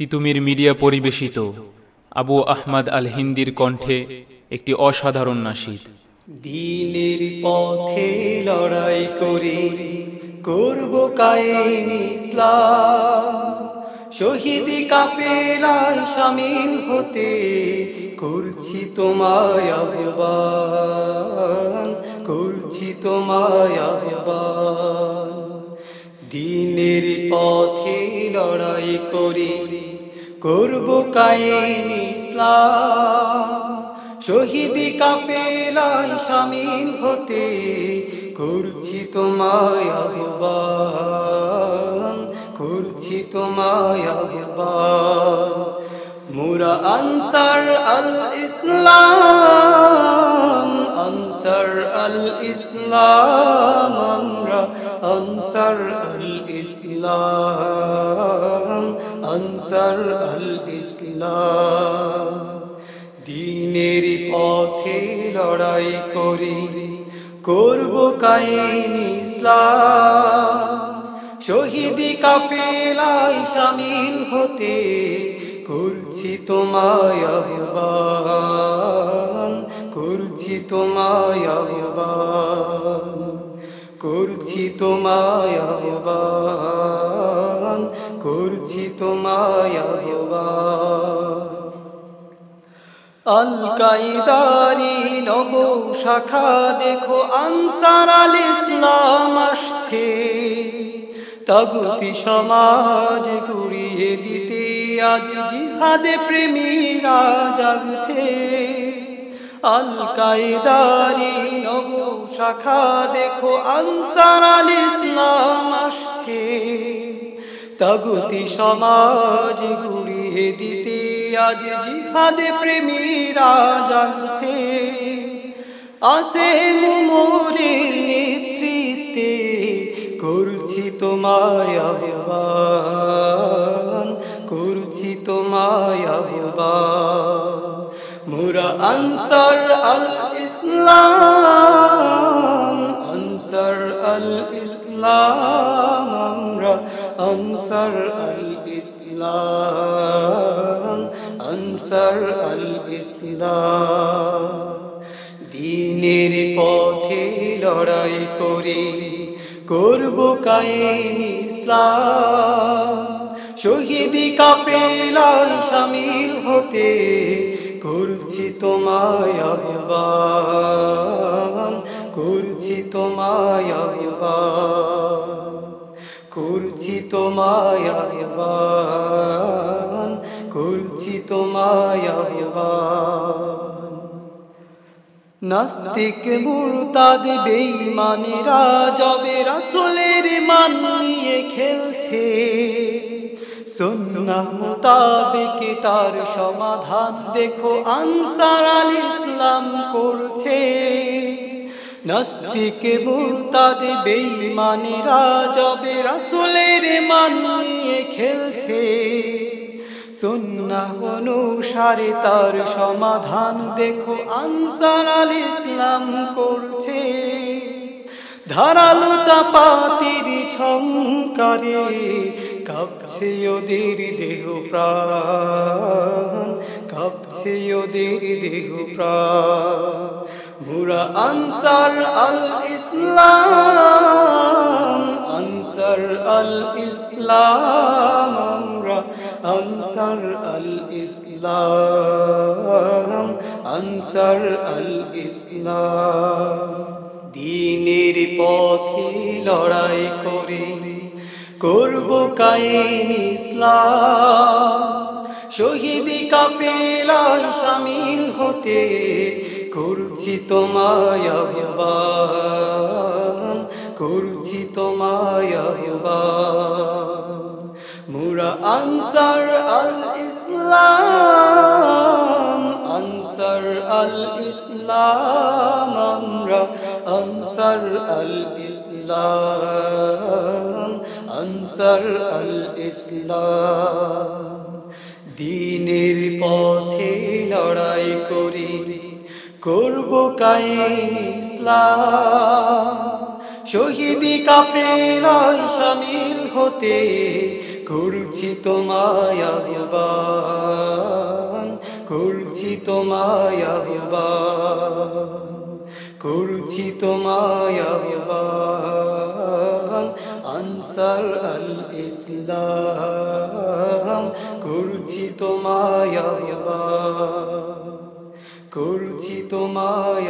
Titumir media পরিবেশিত আবু আহমদ আল হিন্দির কণ্ঠে একটি অসাধারণ নাসিদ। দিনের পথে লড়াই করে করব কায়েম শহীদি কাফেলায় শামিল হতে করছি তোমায় আহ্বান, করছি তোমায় আহ্বান। দিনের পথে লড়াই করি করব কায়েম ইসলাম। শহীদি কাফেলায় শামিল হতে করছি তোমায় আহ্বান, করছি তোমায় আহ্বান। মুরা আনসার আল ইসলাম আনসার আল ইসলাম আমরা আনসার আল ইসলাম আনসার আল ইসলাম, দিনের পথে লড়াই করি, করব কায়েম ইসলাম। শহীদি কাফেলায় শামিল হতে করছি তোমায় করছি তোমায় করছি তোমায় আহ্বান। আল কাইদারি নব শাখা দেখো, আনসার আল ইসলাম আসছে। তগুতি সমাজ গুড়িয়ে দিতে আজ জিহাদে প্রেমীরা জাগছে। আল কাইদারি নব শাখা দেখো, আনসার আল ইসলাম আসছে। তগুতি সমাজ গুড়িয়ে দিতে আজ জিহাদে প্রেমীরা জাগছে। আসে মোরের নেতৃত্বে, করছি তোমায় আহ্বান, করছি তোমায় আহ্বান। মুরা আনসার আল ইসলাম, আনসার আল ইসলাম, আমরা আনসার আল ইসলাম। আনসার আল ইসলাম, দিনের পথে লড়াই করি করব কায়েম ইসলাম। শহীদি কাফেলায় সামিল হতে করছি তোমায় করছি তোমায় করছি তোমায় আহ্বান। তোমায় আহ্বান। নাস্তিক মুরতাদ বেঈমানেরা জবে রাসূলের মান নিয়ে খেলছে, সুন্নাহ মুতাবিক তার সমাধান দেখো আনসার আল ইসলাম করছে। নাস্তিক মুরতাদ বেঈমানেরা জবে রাসূলের মান নিয়ে খেলছে সুন্নাহ অনুসারে তার সমাধান দেখো। আনসার আল ইসলাম করছে। ধারালো চাপাতির ছঙ্কারে কাঁপছে ওদের দেহ প্রাণ, কাঁপছে ওদের দেহ প্রাণ। মুরা আনসার আল ইসলাম, আনসার আল ইসলাম। আনসার আল ইসলাম আনসার আল ইসলাম দিনের পথে লড়াই করে করব কায়েম ইসলাম। শহীদি কাফেলায় শামিল হতে করছি তোমায় করছি তোমায় আহ্বান। আনসার আল ইসলাম আনসার আল ইসলাম আমরা আনসার আল ইসলাম আনসার আল ইসলাম দিনের পথে লড়াই করি, করব কায়েম ইসলাম। শহীদি কাফেলায় শামিল হতে করছি তোমায় করছি তোমায় করছি তোমায় আনসার আল ইসলাম করছি তোমায় করছি তোমায়